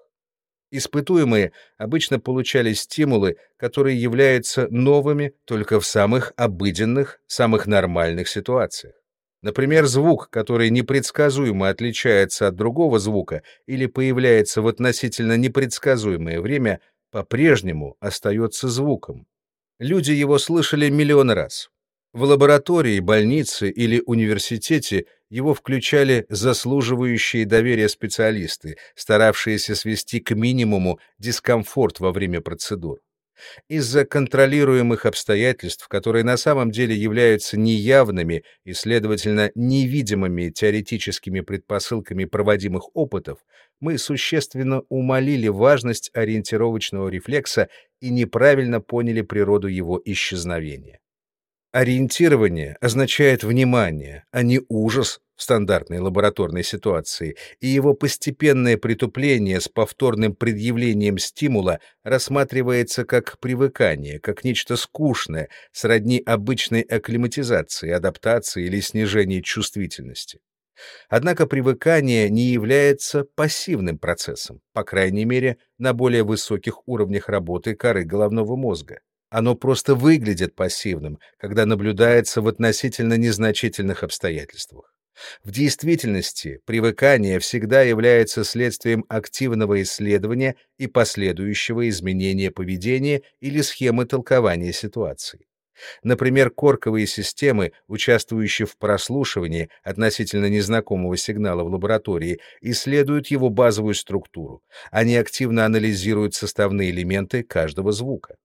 Испытуемые обычно получали стимулы, которые являются новыми только в самых обыденных, самых нормальных ситуациях. Например, звук, который непредсказуемо отличается от другого звука или появляется в относительно непредсказуемое время, по-прежнему остается звуком. Люди его слышали миллион раз. В лаборатории, больнице или университете его включали заслуживающие доверия специалисты, старавшиеся свести к минимуму дискомфорт во время процедур. Из-за контролируемых обстоятельств, которые на самом деле являются неявными и, следовательно, невидимыми теоретическими предпосылками проводимых опытов, мы существенно умалили важность ориентировочного рефлекса и неправильно поняли природу его исчезновения. Ориентирование означает внимание, а не ужас в стандартной лабораторной ситуации, и его постепенное притупление с повторным предъявлением стимула рассматривается как привыкание, как нечто скучное, сродни обычной акклиматизации, адаптации или снижении чувствительности. Однако привыкание не является пассивным процессом, по крайней мере, на более высоких уровнях работы коры головного мозга. Оно просто выглядит пассивным, когда наблюдается в относительно незначительных обстоятельствах. В действительности привыкание всегда является следствием активного исследования и последующего изменения поведения или схемы толкования ситуации. Например, корковые системы, участвующие в прослушивании относительно незнакомого сигнала в лаборатории, исследуют его базовую структуру. Они активно анализируют составные элементы каждого звука.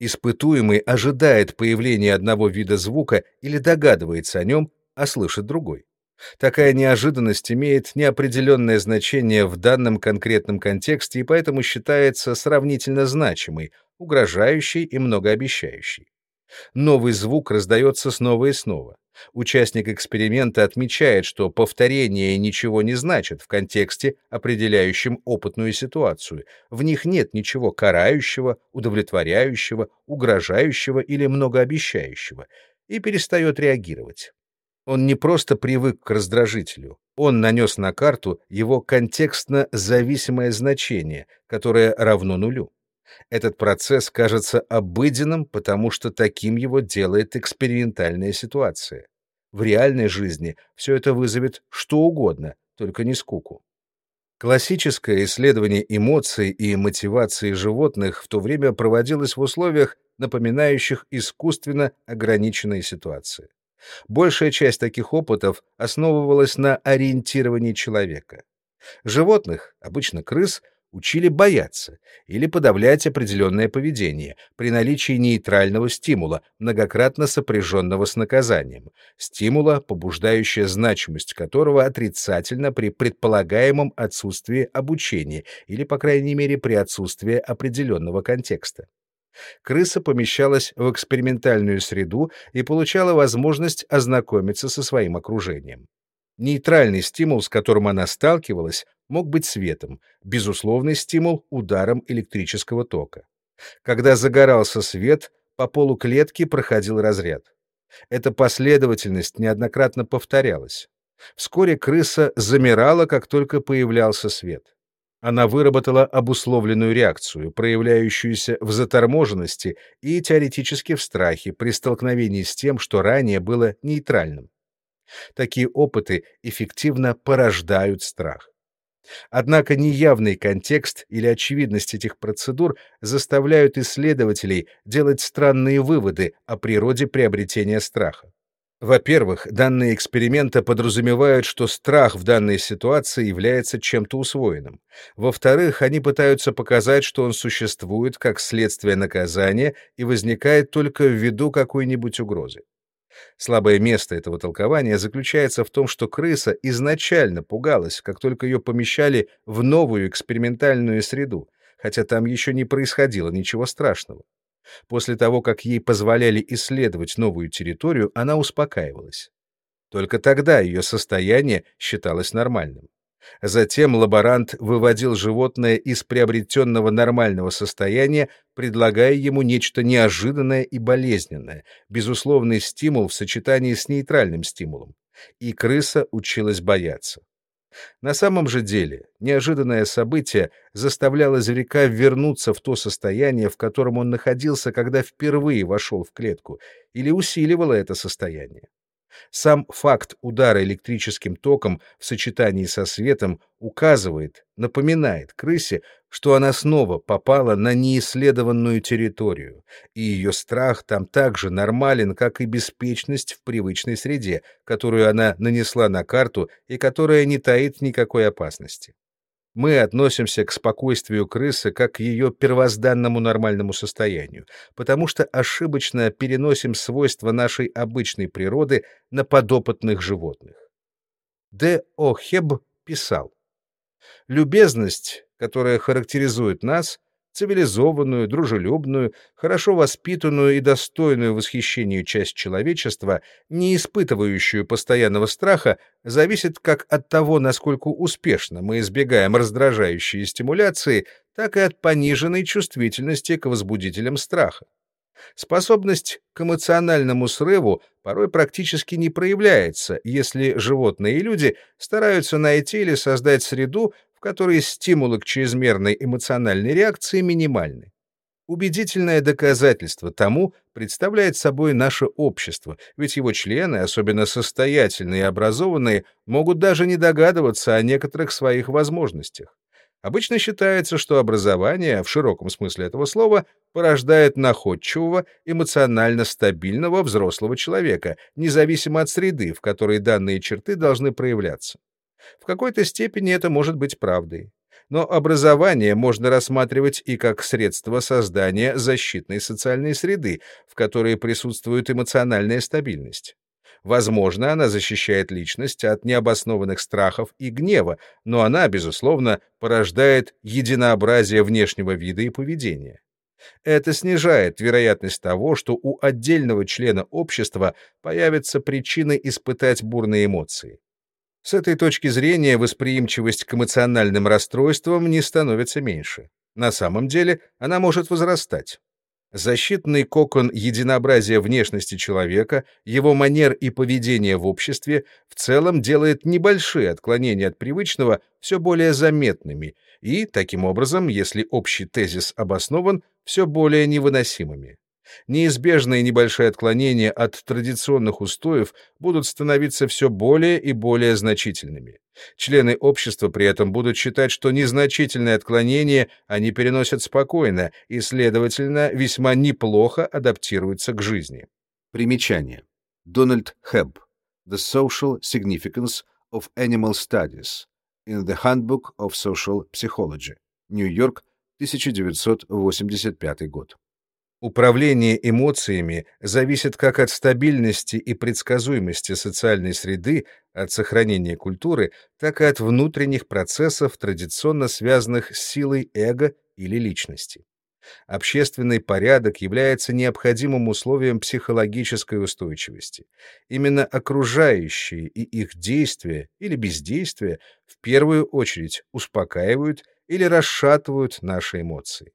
Испытуемый ожидает появления одного вида звука или догадывается о нем, а слышит другой. Такая неожиданность имеет неопределенное значение в данном конкретном контексте и поэтому считается сравнительно значимой, угрожающей и многообещающей. Новый звук раздается снова и снова. Участник эксперимента отмечает, что повторение ничего не значит в контексте, определяющем опытную ситуацию. В них нет ничего карающего, удовлетворяющего, угрожающего или многообещающего, и перестает реагировать. Он не просто привык к раздражителю, он нанес на карту его контекстно зависимое значение, которое равно нулю. Этот процесс кажется обыденным, потому что таким его делает экспериментальная ситуация. В реальной жизни все это вызовет что угодно, только не скуку. Классическое исследование эмоций и мотивации животных в то время проводилось в условиях, напоминающих искусственно ограниченные ситуации. Большая часть таких опытов основывалась на ориентировании человека. Животных, обычно крыс, учили бояться или подавлять определенное поведение при наличии нейтрального стимула, многократно сопряженного с наказанием, стимула, побуждающая значимость которого отрицательна при предполагаемом отсутствии обучения или, по крайней мере, при отсутствии определенного контекста. Крыса помещалась в экспериментальную среду и получала возможность ознакомиться со своим окружением. Нейтральный стимул, с которым она сталкивалась, мог быть светом, безусловный стимул — ударом электрического тока. Когда загорался свет, по полу клетки проходил разряд. Эта последовательность неоднократно повторялась. Вскоре крыса замирала, как только появлялся свет. Она выработала обусловленную реакцию, проявляющуюся в заторможенности и теоретически в страхе при столкновении с тем, что ранее было нейтральным. Такие опыты эффективно порождают страх. Однако неявный контекст или очевидность этих процедур заставляют исследователей делать странные выводы о природе приобретения страха. Во-первых, данные эксперимента подразумевают, что страх в данной ситуации является чем-то усвоенным. Во-вторых, они пытаются показать, что он существует как следствие наказания и возникает только ввиду какой-нибудь угрозы. Слабое место этого толкования заключается в том, что крыса изначально пугалась, как только ее помещали в новую экспериментальную среду, хотя там еще не происходило ничего страшного. После того, как ей позволяли исследовать новую территорию, она успокаивалась. Только тогда ее состояние считалось нормальным. Затем лаборант выводил животное из приобретенного нормального состояния, предлагая ему нечто неожиданное и болезненное, безусловный стимул в сочетании с нейтральным стимулом. И крыса училась бояться. На самом же деле, неожиданное событие заставляло зверька вернуться в то состояние, в котором он находился, когда впервые вошел в клетку, или усиливало это состояние. Сам факт удара электрическим током в сочетании со светом указывает, напоминает крысе, что она снова попала на неисследованную территорию, и ее страх там так же нормален, как и беспечность в привычной среде, которую она нанесла на карту и которая не таит никакой опасности. Мы относимся к спокойствию крысы как к ее первозданному нормальному состоянию, потому что ошибочно переносим свойства нашей обычной природы на подопытных животных. Д. О. Хеб писал, «Любезность, которая характеризует нас, цивилизованную, дружелюбную, хорошо воспитанную и достойную восхищению часть человечества, не испытывающую постоянного страха, зависит как от того, насколько успешно мы избегаем раздражающей стимуляции, так и от пониженной чувствительности к возбудителям страха. Способность к эмоциональному срыву порой практически не проявляется, если животные и люди стараются найти или создать среду, которой стимулы к чрезмерной эмоциональной реакции минимальны. Убедительное доказательство тому представляет собой наше общество, ведь его члены, особенно состоятельные и образованные, могут даже не догадываться о некоторых своих возможностях. Обычно считается, что образование, в широком смысле этого слова, порождает находчивого, эмоционально стабильного взрослого человека, независимо от среды, в которой данные черты должны проявляться. В какой-то степени это может быть правдой. Но образование можно рассматривать и как средство создания защитной социальной среды, в которой присутствует эмоциональная стабильность. Возможно, она защищает личность от необоснованных страхов и гнева, но она, безусловно, порождает единообразие внешнего вида и поведения. Это снижает вероятность того, что у отдельного члена общества появятся причины испытать бурные эмоции. С этой точки зрения восприимчивость к эмоциональным расстройствам не становится меньше. На самом деле она может возрастать. Защитный кокон единообразия внешности человека, его манер и поведения в обществе в целом делает небольшие отклонения от привычного все более заметными и, таким образом, если общий тезис обоснован, все более невыносимыми неизбежные небольшие отклонения от традиционных устоев будут становиться все более и более значительными. Члены общества при этом будут считать, что незначительные отклонения они переносят спокойно и, следовательно, весьма неплохо адаптируются к жизни. Примечание. Дональд Хэбб. The Social Significance of Animal Studies in the Handbook of Social Psychology. Нью-Йорк, 1985 год. Управление эмоциями зависит как от стабильности и предсказуемости социальной среды, от сохранения культуры, так и от внутренних процессов, традиционно связанных с силой эго или личности. Общественный порядок является необходимым условием психологической устойчивости. Именно окружающие и их действия или бездействие в первую очередь успокаивают или расшатывают наши эмоции.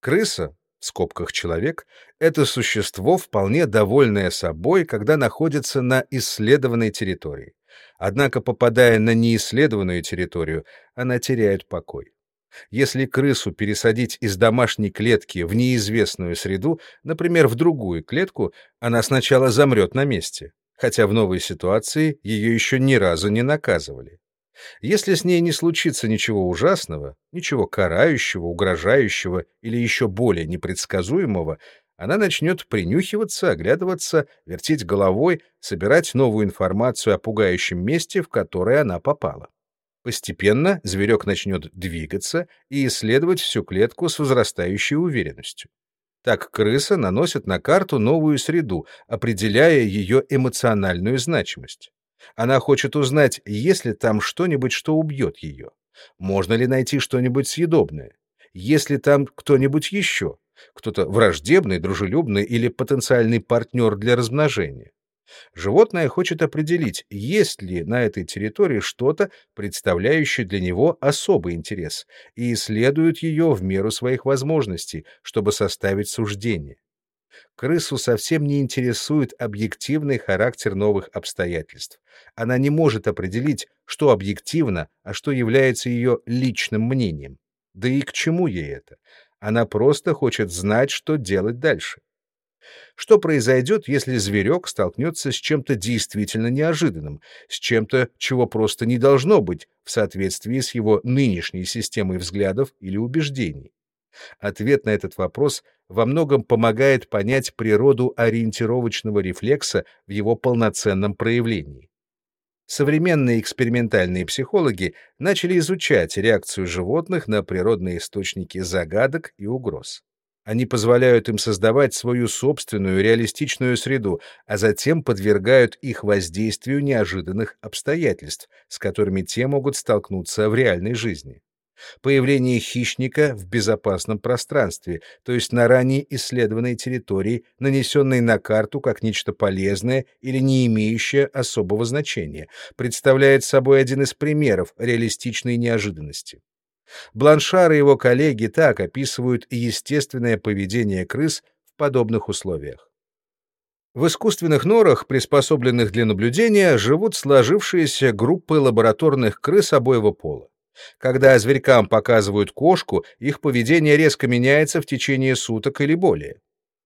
Крыса в скобках человек, это существо, вполне довольное собой, когда находится на исследованной территории. Однако, попадая на неисследованную территорию, она теряет покой. Если крысу пересадить из домашней клетки в неизвестную среду, например, в другую клетку, она сначала замрет на месте. хотя в новой ситуации ее еще ни разу не наказывали. Если с ней не случится ничего ужасного, ничего карающего, угрожающего или еще более непредсказуемого, она начнет принюхиваться, оглядываться, вертеть головой, собирать новую информацию о пугающем месте, в которое она попала. Постепенно зверек начнет двигаться и исследовать всю клетку с возрастающей уверенностью. Так крыса наносит на карту новую среду, определяя ее эмоциональную значимость. Она хочет узнать, есть ли там что-нибудь, что убьет ее. Можно ли найти что-нибудь съедобное? Есть ли там кто-нибудь еще? Кто-то враждебный, дружелюбный или потенциальный партнер для размножения? Животное хочет определить, есть ли на этой территории что-то, представляющее для него особый интерес, и исследует ее в меру своих возможностей, чтобы составить суждение. Крысу совсем не интересует объективный характер новых обстоятельств. Она не может определить, что объективно, а что является ее личным мнением. Да и к чему ей это? Она просто хочет знать, что делать дальше. Что произойдет, если зверек столкнется с чем-то действительно неожиданным, с чем-то, чего просто не должно быть в соответствии с его нынешней системой взглядов или убеждений? Ответ на этот вопрос во многом помогает понять природу ориентировочного рефлекса в его полноценном проявлении. Современные экспериментальные психологи начали изучать реакцию животных на природные источники загадок и угроз. Они позволяют им создавать свою собственную реалистичную среду, а затем подвергают их воздействию неожиданных обстоятельств, с которыми те могут столкнуться в реальной жизни. Появление хищника в безопасном пространстве, то есть на ранее исследованной территории, нанесенной на карту как нечто полезное или не имеющее особого значения, представляет собой один из примеров реалистичной неожиданности. Бланшар и его коллеги так описывают естественное поведение крыс в подобных условиях. В искусственных норах, приспособленных для наблюдения, живут сложившиеся группы лабораторных крыс обоего пола. Когда зверькам показывают кошку, их поведение резко меняется в течение суток или более.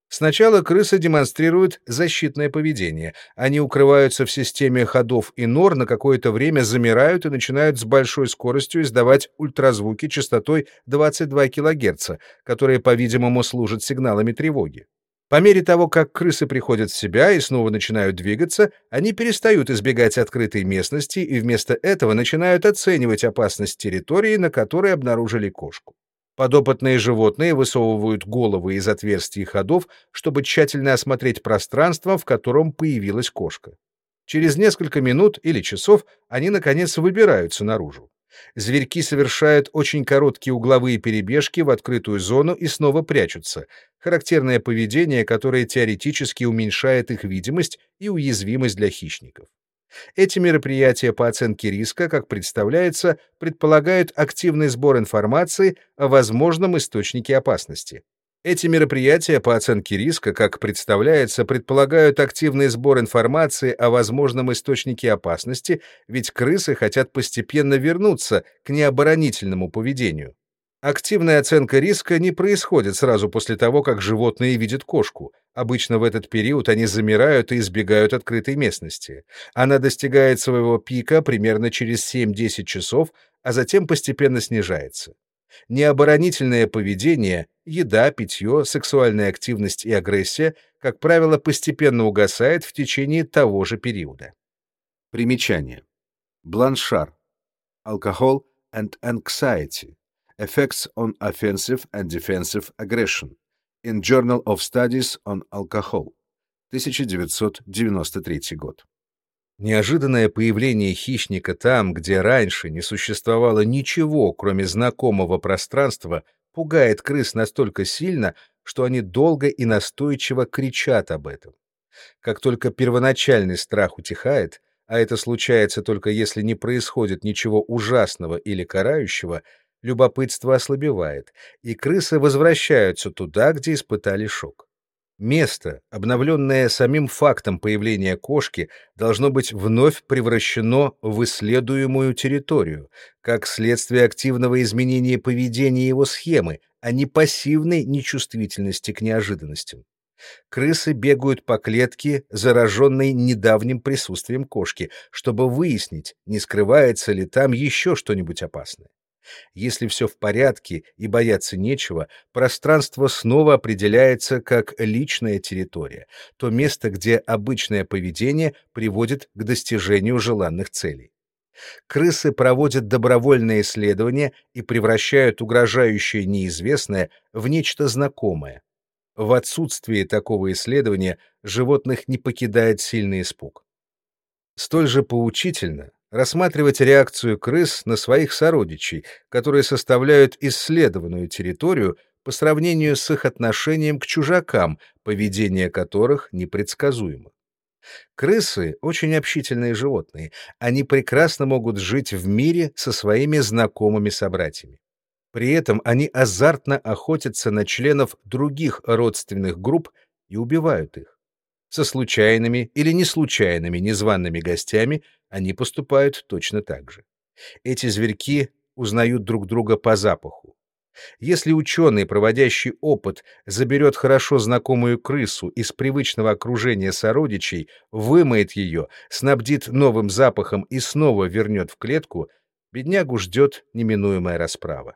Сначала крысы демонстрируют защитное поведение. Они укрываются в системе ходов и нор, на какое-то время замирают и начинают с большой скоростью издавать ультразвуки частотой 22 кГц, которые, по-видимому, служат сигналами тревоги. По мере того, как крысы приходят в себя и снова начинают двигаться, они перестают избегать открытой местности и вместо этого начинают оценивать опасность территории, на которой обнаружили кошку. Подопытные животные высовывают головы из отверстий ходов, чтобы тщательно осмотреть пространство, в котором появилась кошка. Через несколько минут или часов они, наконец, выбираются наружу. Зверьки совершают очень короткие угловые перебежки в открытую зону и снова прячутся. Характерное поведение, которое теоретически уменьшает их видимость и уязвимость для хищников. Эти мероприятия по оценке риска, как представляется, предполагают активный сбор информации о возможном источнике опасности. Эти мероприятия по оценке риска, как представляется, предполагают активный сбор информации о возможном источнике опасности, ведь крысы хотят постепенно вернуться к необоронительному поведению. Активная оценка риска не происходит сразу после того, как животные видят кошку. Обычно в этот период они замирают и избегают открытой местности. Она достигает своего пика примерно через 7-10 часов, а затем постепенно снижается. Необоронительное поведение, еда, питье, сексуальная активность и агрессия, как правило, постепенно угасает в течение того же периода. Примечание. Бланшар. Alcohol and anxiety. Effects on Offensive and Defensive Aggression in Journal of Studies on Alcohol, 1993 год. Неожиданное появление хищника там, где раньше не существовало ничего, кроме знакомого пространства, пугает крыс настолько сильно, что они долго и настойчиво кричат об этом. Как только первоначальный страх утихает, а это случается только если не происходит ничего ужасного или карающего, любопытство ослабевает, и крысы возвращаются туда, где испытали шок. Место, обновленное самим фактом появления кошки, должно быть вновь превращено в исследуемую территорию, как следствие активного изменения поведения его схемы, а не пассивной нечувствительности к неожиданностям. Крысы бегают по клетке, зараженной недавним присутствием кошки, чтобы выяснить, не скрывается ли там еще что-нибудь опасное. Если все в порядке и бояться нечего, пространство снова определяется как личная территория, то место, где обычное поведение приводит к достижению желанных целей. Крысы проводят добровольные исследования и превращают угрожающее неизвестное в нечто знакомое. В отсутствие такого исследования животных не покидает сильный испуг. Столь же поучительно рассматривать реакцию крыс на своих сородичей, которые составляют исследованную территорию по сравнению с их отношением к чужакам, поведение которых непредсказуемо. Крысы — очень общительные животные. Они прекрасно могут жить в мире со своими знакомыми собратьями. При этом они азартно охотятся на членов других родственных групп и убивают их. Со случайными или неслучайными незваными гостями они поступают точно так же. Эти зверьки узнают друг друга по запаху. Если ученый, проводящий опыт, заберет хорошо знакомую крысу из привычного окружения сородичей, вымоет ее, снабдит новым запахом и снова вернет в клетку, беднягу ждет неминуемая расправа.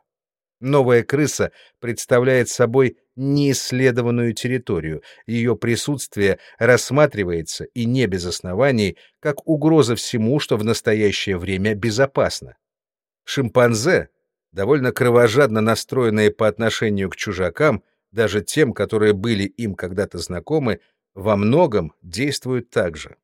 Новая крыса представляет собой неисследованную территорию, ее присутствие рассматривается, и не без оснований, как угроза всему, что в настоящее время безопасно. Шимпанзе, довольно кровожадно настроенные по отношению к чужакам, даже тем, которые были им когда-то знакомы, во многом действуют так же.